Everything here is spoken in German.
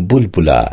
बुलबुला